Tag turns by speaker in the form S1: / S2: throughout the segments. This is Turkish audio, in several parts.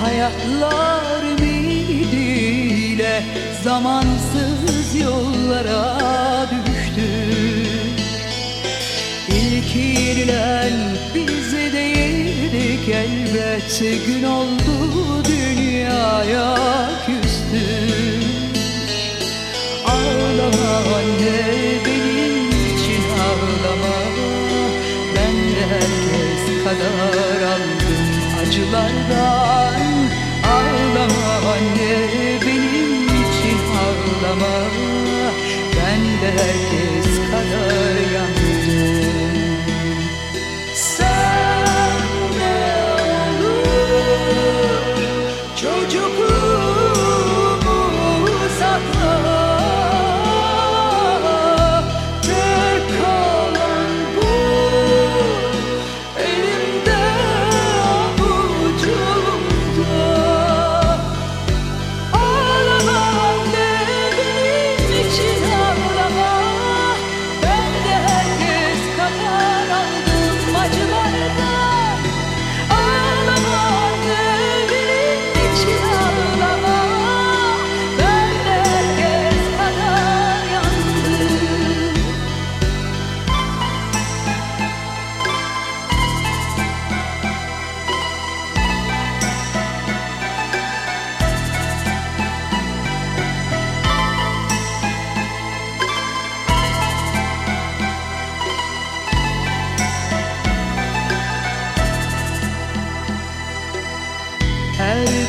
S1: Hayatlar ümidiyle zamansız yollara düştü. İlk yenilen biz değildik elbet Gün oldu dünyaya küstü Ağlama 来来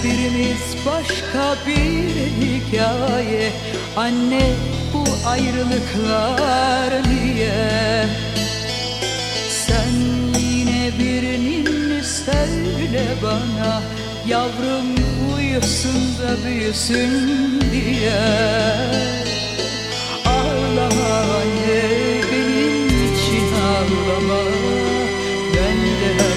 S1: birimiz başka bir hikaye. Anne bu ayrılıklar niye? Sen yine birinin söyle bana Yavrum uyusun da büyüsün diye. Ağla anne benim için ağlama. Ben de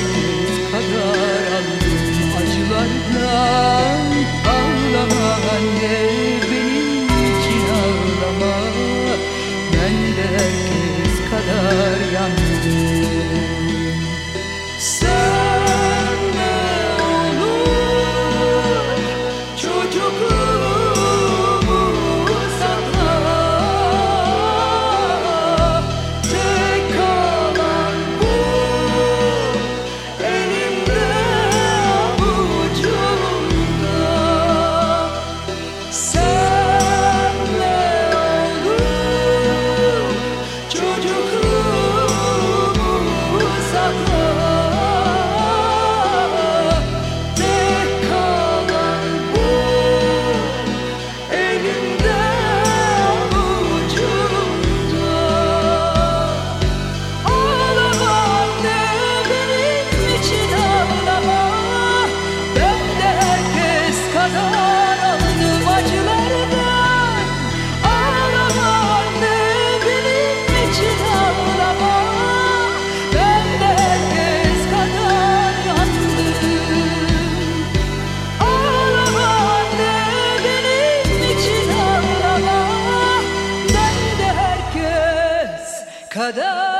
S1: كذا